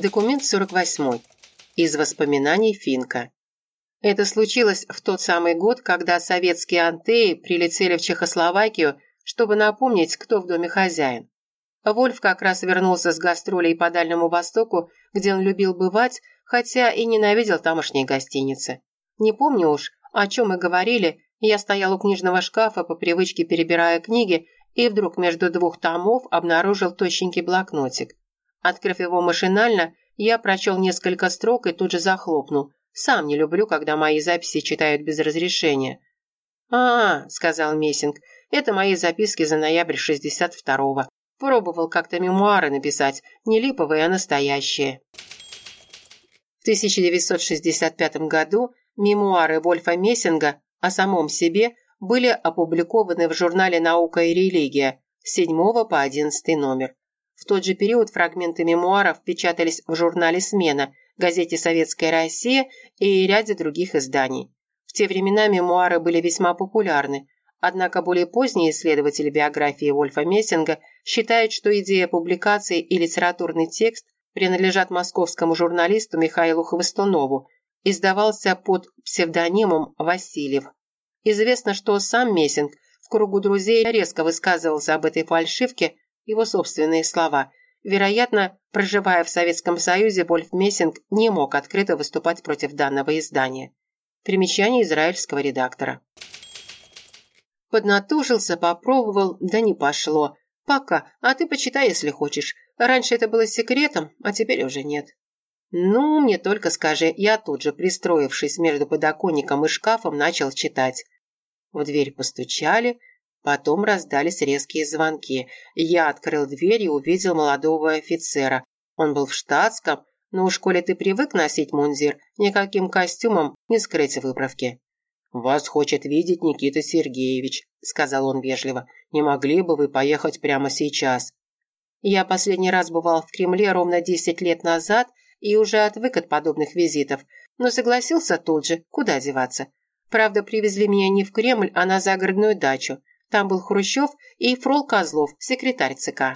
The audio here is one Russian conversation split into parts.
Документ 48. Из воспоминаний Финка. Это случилось в тот самый год, когда советские антеи прилетели в Чехословакию, чтобы напомнить, кто в доме хозяин. Вольф как раз вернулся с гастролей по Дальнему Востоку, где он любил бывать, хотя и ненавидел тамошние гостиницы. Не помню уж, о чем мы говорили, я стоял у книжного шкафа, по привычке перебирая книги, и вдруг между двух томов обнаружил тощенький блокнотик. Открыв его машинально, я прочел несколько строк и тут же захлопнул. Сам не люблю, когда мои записи читают без разрешения. «А, — сказал Мессинг, — это мои записки за ноябрь 62-го. Пробовал как-то мемуары написать, не липовые, а настоящие». В 1965 году мемуары Вольфа Мессинга о самом себе были опубликованы в журнале «Наука и религия» с 7 по 11 номер. В тот же период фрагменты мемуаров печатались в журнале «Смена», газете «Советская Россия» и ряде других изданий. В те времена мемуары были весьма популярны, однако более поздние исследователи биографии Вольфа Мессинга считают, что идея публикации и литературный текст принадлежат московскому журналисту Михаилу Хвостунову, издавался под псевдонимом Васильев. Известно, что сам Мессинг в кругу друзей резко высказывался об этой фальшивке его собственные слова. Вероятно, проживая в Советском Союзе, Вольф Мессинг не мог открыто выступать против данного издания. Примечание израильского редактора. Поднатужился, попробовал, да не пошло. Пока, а ты почитай, если хочешь. Раньше это было секретом, а теперь уже нет. Ну, мне только скажи, я тут же, пристроившись между подоконником и шкафом, начал читать. В дверь постучали, Потом раздались резкие звонки. Я открыл дверь и увидел молодого офицера. Он был в штатском, но уж коли ты привык носить мундир, никаким костюмом не скрыть выправки. «Вас хочет видеть Никита Сергеевич», — сказал он вежливо. «Не могли бы вы поехать прямо сейчас?» Я последний раз бывал в Кремле ровно десять лет назад и уже отвык от подобных визитов, но согласился тут же, куда деваться. Правда, привезли меня не в Кремль, а на загородную дачу. Там был Хрущев и Фрол Козлов, секретарь ЦК.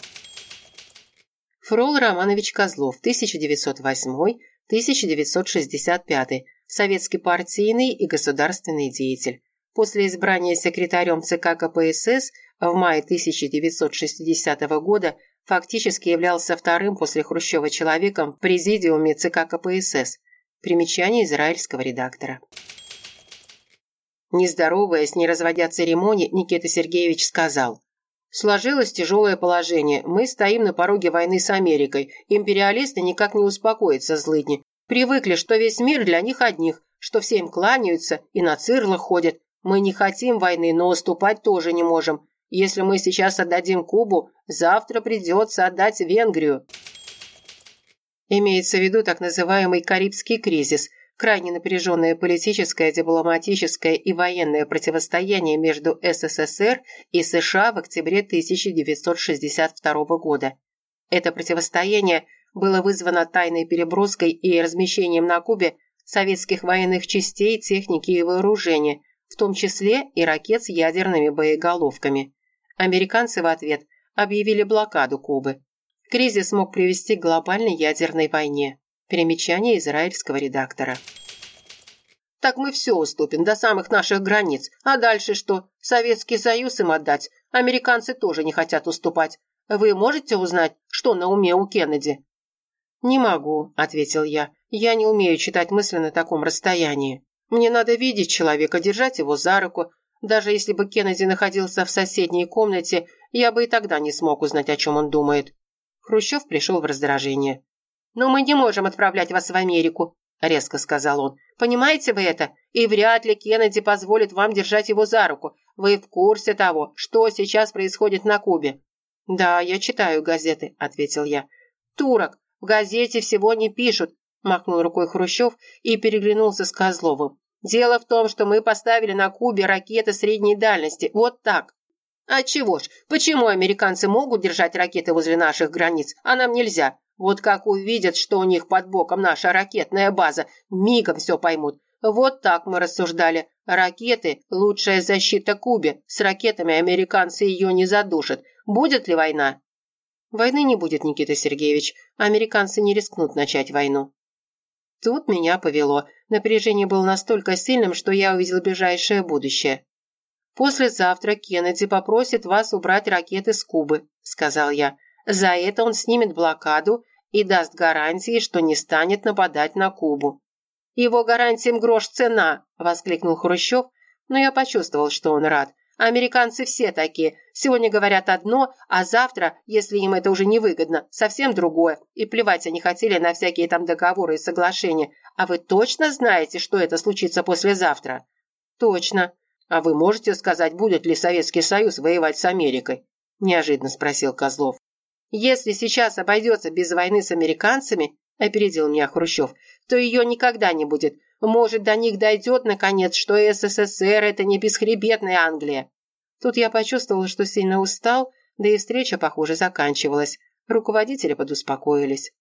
Фрол Романович Козлов, 1908-1965, советский партийный и государственный деятель. После избрания секретарем ЦК КПСС в мае 1960 года фактически являлся вторым после Хрущева человеком в президиуме ЦК КПСС. Примечание израильского редактора. Не здороваясь, не разводя церемоний, Никита Сергеевич сказал. «Сложилось тяжелое положение. Мы стоим на пороге войны с Америкой. Империалисты никак не успокоятся, злыдни. Привыкли, что весь мир для них одних, что все им кланяются и на цирлах ходят. Мы не хотим войны, но уступать тоже не можем. Если мы сейчас отдадим Кубу, завтра придется отдать Венгрию». Имеется в виду так называемый Карибский кризис – крайне напряженное политическое, дипломатическое и военное противостояние между СССР и США в октябре 1962 года. Это противостояние было вызвано тайной переброской и размещением на Кубе советских военных частей, техники и вооружения, в том числе и ракет с ядерными боеголовками. Американцы в ответ объявили блокаду Кубы. Кризис мог привести к глобальной ядерной войне. Примечание израильского редактора. Так мы все уступим до самых наших границ. А дальше что? Советский Союз им отдать? Американцы тоже не хотят уступать. Вы можете узнать, что на уме у Кеннеди?» «Не могу», — ответил я. «Я не умею читать мысли на таком расстоянии. Мне надо видеть человека, держать его за руку. Даже если бы Кеннеди находился в соседней комнате, я бы и тогда не смог узнать, о чем он думает». Хрущев пришел в раздражение. «Но мы не можем отправлять вас в Америку», – резко сказал он. «Понимаете вы это? И вряд ли Кеннеди позволит вам держать его за руку. Вы в курсе того, что сейчас происходит на Кубе?» «Да, я читаю газеты», – ответил я. «Турок, в газете всего не пишут», – махнул рукой Хрущев и переглянулся с Козловым. «Дело в том, что мы поставили на Кубе ракеты средней дальности. Вот так». «А чего ж? Почему американцы могут держать ракеты возле наших границ, а нам нельзя? Вот как увидят, что у них под боком наша ракетная база, мигом все поймут. Вот так мы рассуждали. Ракеты – лучшая защита Кубе. С ракетами американцы ее не задушат. Будет ли война? Войны не будет, Никита Сергеевич. Американцы не рискнут начать войну. Тут меня повело. Напряжение было настолько сильным, что я увидел ближайшее будущее. «Послезавтра Кеннеди попросит вас убрать ракеты с Кубы», – сказал я. «За это он снимет блокаду и даст гарантии, что не станет нападать на Кубу». «Его гарантиям грош цена!» – воскликнул Хрущев, но я почувствовал, что он рад. Американцы все такие. Сегодня говорят одно, а завтра, если им это уже невыгодно, совсем другое. И плевать они хотели на всякие там договоры и соглашения. А вы точно знаете, что это случится послезавтра? Точно. А вы можете сказать, будет ли Советский Союз воевать с Америкой? Неожиданно спросил Козлов. Если сейчас обойдется без войны с американцами, опередил меня Хрущев, то ее никогда не будет. Может, до них дойдет, наконец, что СССР – это не бесхребетная Англия. Тут я почувствовал, что сильно устал, да и встреча, похоже, заканчивалась. Руководители подуспокоились.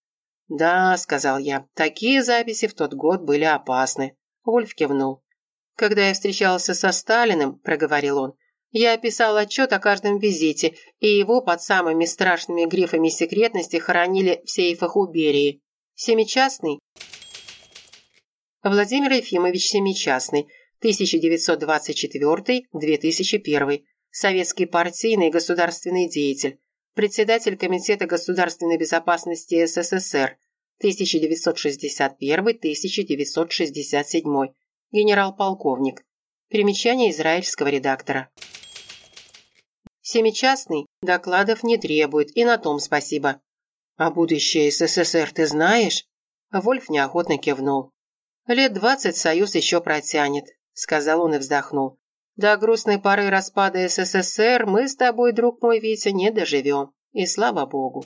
«Да», – сказал я, – «такие записи в тот год были опасны». Вольф кивнул. «Когда я встречался со Сталиным», – проговорил он, – «я описал отчет о каждом визите, и его под самыми страшными грифами секретности хоронили в сейфах у Берии. Семичастный Владимир Ефимович Семичастный, 1924-2001, советский партийный и государственный деятель, председатель Комитета государственной безопасности СССР, 1961-1967, генерал-полковник. Примечание израильского редактора. Семичастный докладов не требует, и на том спасибо. А будущее СССР ты знаешь? Вольф неохотно кивнул. «Лет двадцать Союз еще протянет», – сказал он и вздохнул. «До грустной поры распада СССР мы с тобой, друг мой Витя, не доживем. И слава богу».